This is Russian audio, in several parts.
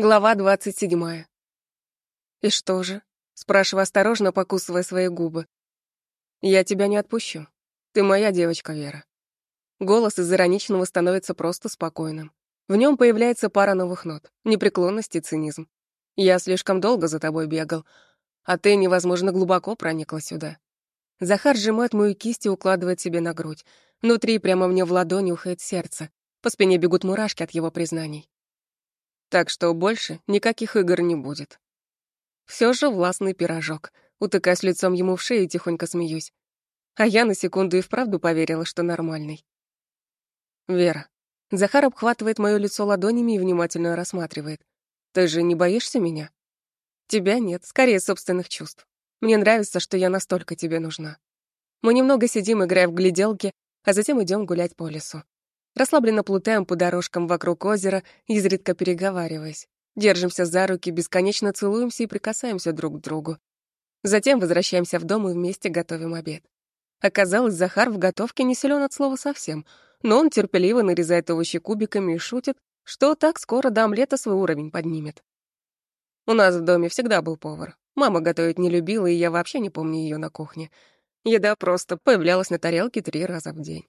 Глава двадцать седьмая. «И что же?» — спрашиваю осторожно, покусывая свои губы. «Я тебя не отпущу. Ты моя девочка, Вера». Голос из ироничного становится просто спокойным. В нем появляется пара новых нот — непреклонность и цинизм. Я слишком долго за тобой бегал, а ты невозможно глубоко проникла сюда. Захар сжимает мою кисть и укладывает себе на грудь. Внутри прямо мне в ладони ухает сердце. По спине бегут мурашки от его признаний. Так что больше никаких игр не будет. Все же властный пирожок. Утыкаясь лицом ему в шею, тихонько смеюсь. А я на секунду и вправду поверила, что нормальный. Вера. Захар обхватывает моё лицо ладонями и внимательно рассматривает. Ты же не боишься меня? Тебя нет, скорее собственных чувств. Мне нравится, что я настолько тебе нужна. Мы немного сидим, играя в гляделки, а затем идем гулять по лесу. Расслабленно плутаем по дорожкам вокруг озера, изредка переговариваясь. Держимся за руки, бесконечно целуемся и прикасаемся друг к другу. Затем возвращаемся в дом и вместе готовим обед. Оказалось, Захар в готовке не силен от слова совсем, но он терпеливо нарезает овощи кубиками и шутит, что так скоро до омлета свой уровень поднимет. У нас в доме всегда был повар. Мама готовить не любила, и я вообще не помню ее на кухне. Еда просто появлялась на тарелке три раза в день.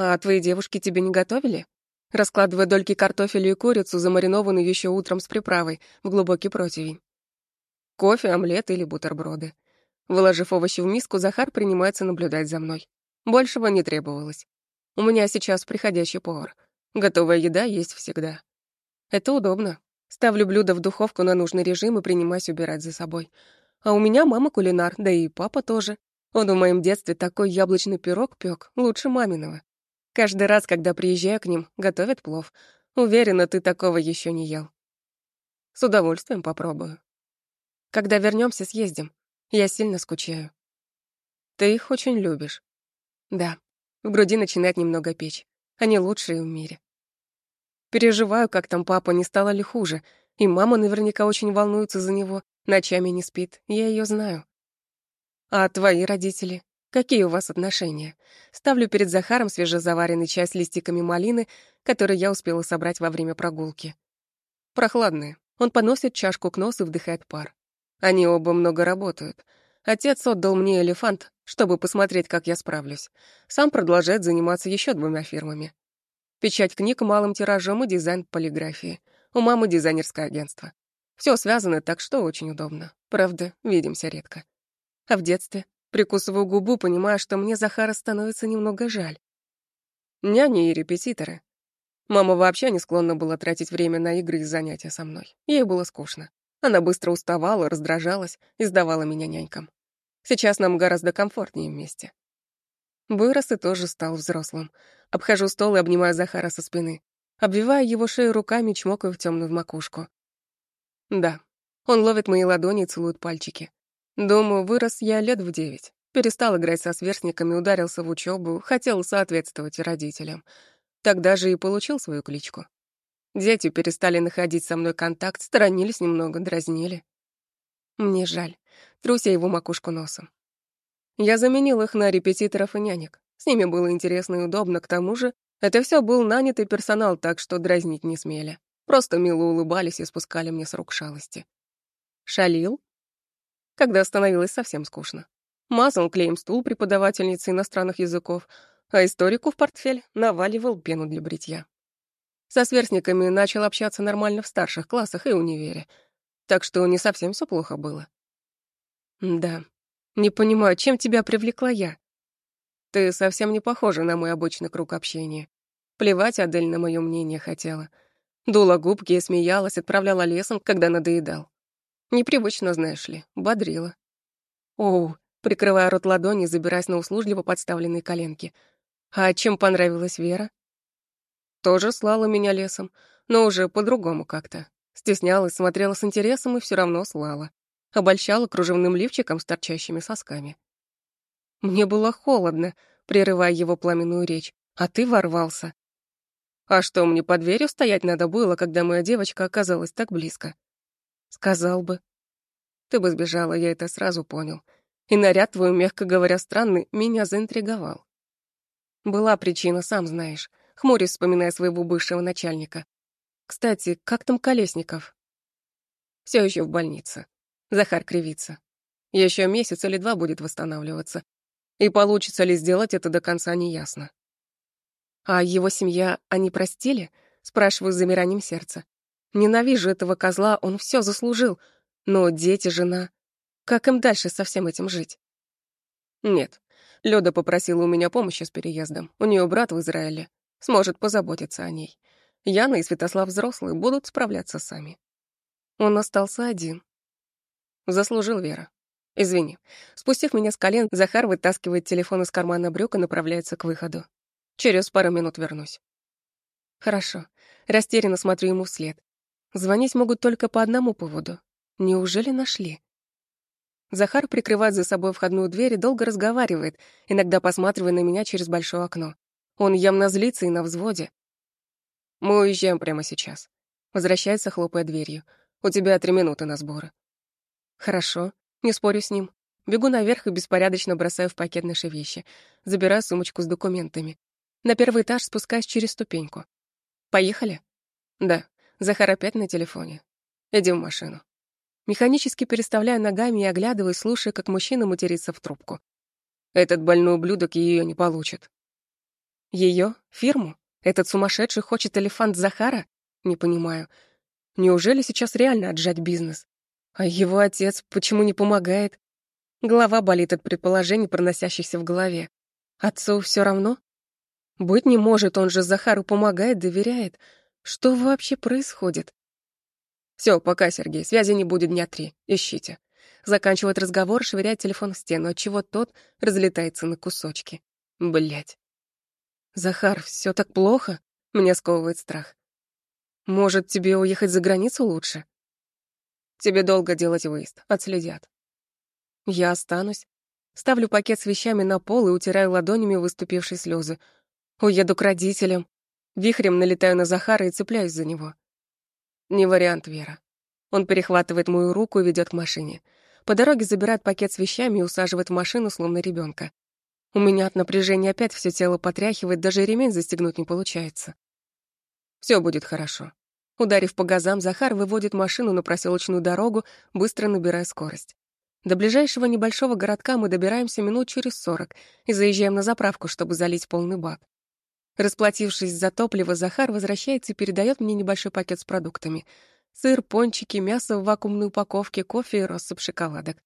«А твои девушки тебе не готовили?» Раскладывая дольки картофеля и курицу, замаринованную еще утром с приправой, в глубокий противень. Кофе, омлет или бутерброды. Выложив овощи в миску, Захар принимается наблюдать за мной. Большего не требовалось. У меня сейчас приходящий повар. Готовая еда есть всегда. Это удобно. Ставлю блюдо в духовку на нужный режим и принимаюсь убирать за собой. А у меня мама кулинар, да и папа тоже. Он в моем детстве такой яблочный пирог пёк, лучше маминого. Каждый раз, когда приезжаю к ним, готовят плов. Уверена, ты такого еще не ел. С удовольствием попробую. Когда вернемся, съездим. Я сильно скучаю. Ты их очень любишь. Да. В груди начинает немного печь. Они лучшие в мире. Переживаю, как там папа, не стало ли хуже. И мама наверняка очень волнуется за него, ночами не спит. Я ее знаю. А твои родители? Какие у вас отношения? Ставлю перед Захаром свежезаваренный чай с листиками малины, который я успела собрать во время прогулки. Прохладные. Он подносит чашку к носу и вдыхает пар. Они оба много работают. Отец отдал мне элефант, чтобы посмотреть, как я справлюсь. Сам продолжает заниматься еще двумя фирмами. Печать книг малым тиражом и дизайн полиграфии. У мамы дизайнерское агентство. Все связано так, что очень удобно. Правда, видимся редко. А в детстве Прикусываю губу, понимая, что мне Захара становится немного жаль. Няни и репетиторы. Мама вообще не склонна была тратить время на игры и занятия со мной. Ей было скучно. Она быстро уставала, раздражалась и сдавала меня нянькам. Сейчас нам гораздо комфортнее вместе. Вырос и тоже стал взрослым. Обхожу стол и обнимаю Захара со спины. Обвиваю его шею руками, чмокаю в темную макушку. Да, он ловит мои ладони и целует пальчики. Думаю, вырос я лет в девять. Перестал играть со сверстниками, ударился в учебу, хотел соответствовать родителям. Тогда же и получил свою кличку. Дети перестали находить со мной контакт, сторонились немного, дразнили. Мне жаль. Трусь я его макушку носом. Я заменил их на репетиторов и нянек. С ними было интересно и удобно, к тому же это все был нанятый персонал, так что дразнить не смели. Просто мило улыбались и спускали мне с рук шалости. Шалил? Когда становилось совсем скучно. Мазал клеем стул преподавательницы иностранных языков, а историку в портфель наваливал пену для бритья. Со сверстниками начал общаться нормально в старших классах и универе, так что не совсем все плохо было. Да, не понимаю, чем тебя привлекла я? Ты совсем не похожа на мой обычный круг общения. Плевать Адель на мое мнение хотела. Дула губки и смеялась, отправляла лесом, когда надоедал. Непривычно, знаешь ли, бодрила. Оу, прикрывая рот ладони, забираясь на услужливо подставленные коленки. А чем понравилась Вера? Тоже слала меня лесом, но уже по-другому как-то. Стеснялась, смотрела с интересом и все равно слала. Обольщала кружевным лифчиком с торчащими сосками. Мне было холодно, прерывая его пламенную речь, а ты ворвался. А что, мне под дверью стоять надо было, когда моя девочка оказалась так близко? Сказал бы. Ты бы сбежала, я это сразу понял. И наряд твой, мягко говоря, странный, меня заинтриговал. Была причина, сам знаешь. Хмурюсь, вспоминая своего бывшего начальника. Кстати, как там Колесников? Все еще в больнице. Захар кривится. Еще месяц или два будет восстанавливаться. И получится ли сделать это до конца, неясно. А его семья, они простили? Спрашиваю с замиранием сердца. Ненавижу этого козла, он все заслужил. Но дети, жена... Как им дальше со всем этим жить? Нет. Лёда попросила у меня помощи с переездом. У нее брат в Израиле. Сможет позаботиться о ней. Яна и Святослав взрослые будут справляться сами. Он остался один. Заслужил Вера. Извини. Спустив меня с колен, Захар вытаскивает телефон из кармана брюк и направляется к выходу. Через пару минут вернусь. Хорошо. Растерянно смотрю ему вслед. Звонить могут только по одному поводу. Неужели нашли? Захар прикрывает за собой входную дверь и долго разговаривает, иногда посматривая на меня через большое окно. Он явно злится и на взводе. «Мы уезжаем прямо сейчас». Возвращается, хлопая дверью. «У тебя три минуты на сборы». «Хорошо, не спорю с ним. Бегу наверх и беспорядочно бросаю в пакет наши вещи. Забираю сумочку с документами. На первый этаж спускаюсь через ступеньку. «Поехали?» «Да». Захар опять на телефоне. Идем в машину. Механически переставляю ногами и оглядываю, слушая, как мужчина матерится в трубку. Этот больной ублюдок ее не получит. Ее? Фирму? Этот сумасшедший хочет элефант Захара? Не понимаю. Неужели сейчас реально отжать бизнес? А его отец почему не помогает? Голова болит от предположений, проносящихся в голове. Отцу все равно? Быть не может, он же Захару помогает, доверяет. Что вообще происходит? Все, пока, Сергей, связи не будет дня три. Ищите. Заканчивает разговор, швыряет телефон в стену, отчего тот разлетается на кусочки. Блять. Захар, все так плохо? Меня сковывает страх. Может, тебе уехать за границу лучше? Тебе долго делать выезд, отследят. Я останусь. Ставлю пакет с вещами на пол и утираю ладонями выступившие слезы. Уеду к родителям. Вихрем налетаю на Захара и цепляюсь за него. Не вариант, Вера. Он перехватывает мою руку и ведет к машине. По дороге забирает пакет с вещами и усаживает в машину, словно ребенка. У меня от напряжения опять все тело потряхивает, даже ремень застегнуть не получается. Все будет хорошо. Ударив по газам, Захар выводит машину на проселочную дорогу, быстро набирая скорость. До ближайшего небольшого городка мы добираемся минут через сорок и заезжаем на заправку, чтобы залить полный бак. Расплатившись за топливо, Захар возвращается и передает мне небольшой пакет с продуктами. Сыр, пончики, мясо в вакуумной упаковке, кофе и россыпь шоколадок.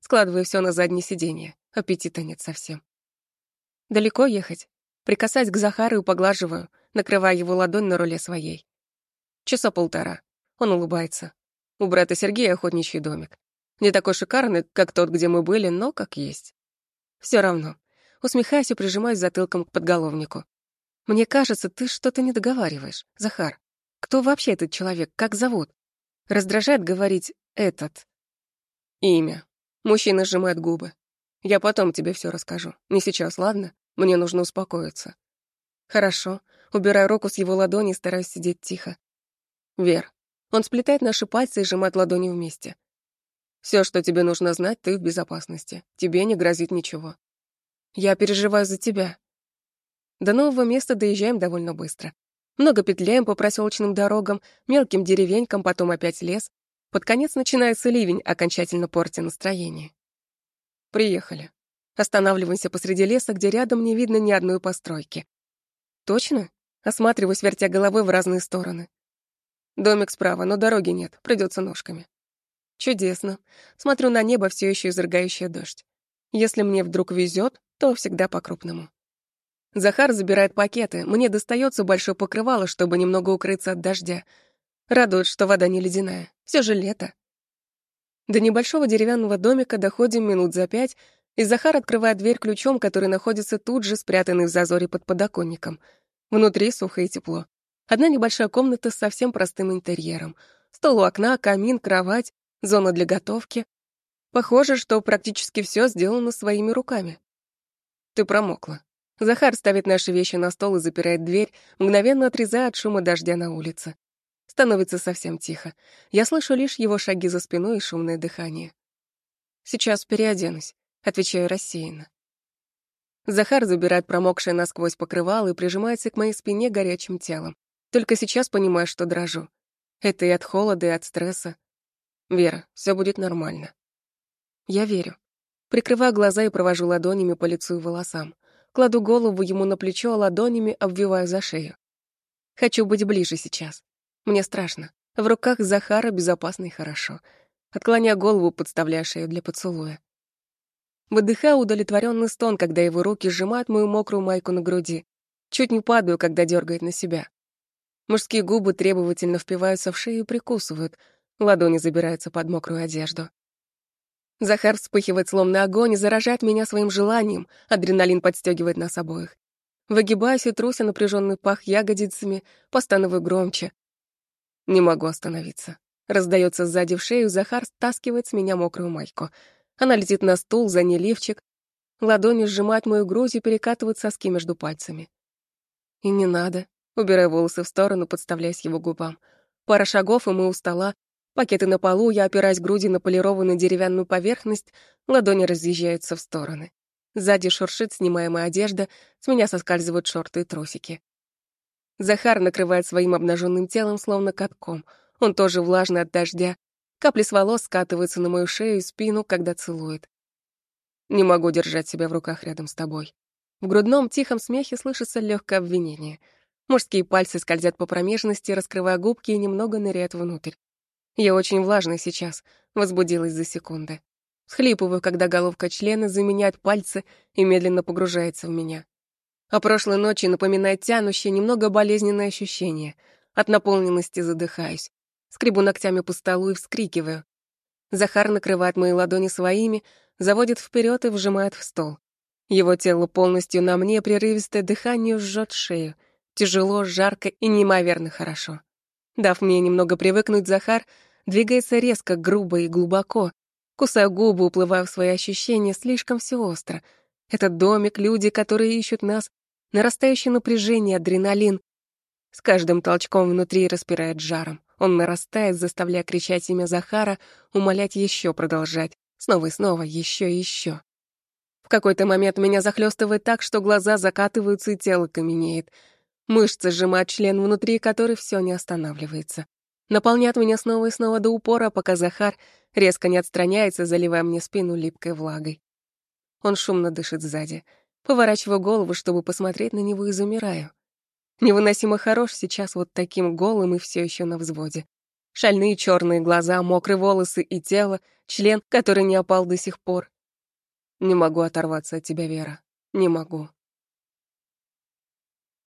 Складываю все на заднее сиденье. Аппетита нет совсем. Далеко ехать? Прикасаясь к Захару поглаживаю, накрывая его ладонь на руле своей. Часа полтора. Он улыбается. У брата Сергея охотничий домик. Не такой шикарный, как тот, где мы были, но как есть. Все равно. Усмехаясь и прижимаюсь затылком к подголовнику. Мне кажется, ты что-то не договариваешь, Захар. Кто вообще этот человек? Как зовут? Раздражает говорить «этот». Имя. Мужчина сжимает губы. Я потом тебе все расскажу. Не сейчас, ладно? Мне нужно успокоиться. Хорошо. Убираю руку с его ладони и стараюсь сидеть тихо. Вер. Он сплетает наши пальцы и сжимает ладони вместе. Все, что тебе нужно знать, ты в безопасности. Тебе не грозит ничего. Я переживаю за тебя. До нового места доезжаем довольно быстро. Много петляем по проселочным дорогам, мелким деревенькам, потом опять лес. Под конец начинается ливень, окончательно портя настроение. Приехали. Останавливаемся посреди леса, где рядом не видно ни одной постройки. Точно? Осматриваюсь, вертя головой в разные стороны. Домик справа, но дороги нет, придется ножками. Чудесно. Смотрю на небо, все еще изрыгающее дождь. Если мне вдруг везет, то всегда по-крупному. Захар забирает пакеты. Мне достается большое покрывало, чтобы немного укрыться от дождя. Радует, что вода не ледяная. Все же лето. До небольшого деревянного домика доходим минут за пять, и Захар открывает дверь ключом, который находится тут же, спрятанный в зазоре под подоконником. Внутри сухо и тепло. Одна небольшая комната с совсем простым интерьером. Стол у окна, камин, кровать, зона для готовки. Похоже, что практически все сделано своими руками. Ты промокла. Захар ставит наши вещи на стол и запирает дверь, мгновенно отрезая от шума дождя на улице. Становится совсем тихо. Я слышу лишь его шаги за спиной и шумное дыхание. «Сейчас переоденусь», — отвечаю рассеянно. Захар забирает промокшее насквозь покрывало и прижимается к моей спине горячим телом. Только сейчас понимаю, что дрожу. Это и от холода, и от стресса. Вера, все будет нормально. Я верю. Прикрываю глаза и провожу ладонями по лицу и волосам. Кладу голову ему на плечо, а ладонями обвиваю за шею. Хочу быть ближе сейчас. Мне страшно. В руках Захара безопасно и хорошо. Отклоняя голову, подставляя шею для поцелуя. Выдыхаю удовлетворенный стон, когда его руки сжимают мою мокрую майку на груди. Чуть не падаю, когда дергает на себя. Мужские губы требовательно впиваются в шею и прикусывают. Ладони забираются под мокрую одежду. Захар вспыхивает словно огонь и заражает меня своим желанием. Адреналин подстегивает нас обоих. Выгибаюсь и труся напряженный пах ягодицами, постановую громче. Не могу остановиться. Раздается сзади в шею, Захар стаскивает с меня мокрую майку. Она летит на стул, за ней лифчик. Ладони сжимают мою грудь и перекатывают соски между пальцами. И не надо. Убираю волосы в сторону, подставляясь его губам. Пара шагов, и мы у стола, Пакеты на полу, я опираюсь груди на полированную деревянную поверхность, ладони разъезжаются в стороны. Сзади шуршит снимаемая одежда, с меня соскальзывают шорты и трусики. Захар накрывает своим обнаженным телом, словно катком. Он тоже влажный от дождя. Капли с волос скатываются на мою шею и спину, когда целует. Не могу держать себя в руках рядом с тобой. В грудном тихом смехе слышится легкое обвинение. Мужские пальцы скользят по промежности, раскрывая губки и немного ныряют внутрь. Я очень влажная сейчас, возбудилась за секунды. Схлипываю, когда головка члена заменяет пальцы и медленно погружается в меня. О прошлой ночи напоминает тянущее, немного болезненное ощущение. От наполненности задыхаюсь. Скребу ногтями по столу и вскрикиваю. Захар накрывает мои ладони своими, заводит вперед и вжимает в стол. Его тело полностью на мне, прерывистое дыхание жжет шею. Тяжело, жарко и неимоверно хорошо. Дав мне немного привыкнуть, Захар Двигается резко, грубо и глубоко. Кусаю губы, уплываю в свои ощущения, слишком все остро. Этот домик, люди, которые ищут нас, нарастающее напряжение, адреналин. С каждым толчком внутри распирает жаром. Он нарастает, заставляя кричать имя Захара, умолять еще продолжать. Снова и снова, еще и еще. В какой-то момент меня захлестывает так, что глаза закатываются и тело каменеет. Мышцы сжимают член внутри, который все не останавливается наполняет меня снова и снова до упора, пока Захар резко не отстраняется, заливая мне спину липкой влагой. Он шумно дышит сзади. Поворачиваю голову, чтобы посмотреть на него, и замираю. Невыносимо хорош сейчас вот таким голым и все еще на взводе. Шальные черные глаза, мокрые волосы и тело, член, который не опал до сих пор. Не могу оторваться от тебя, Вера. Не могу.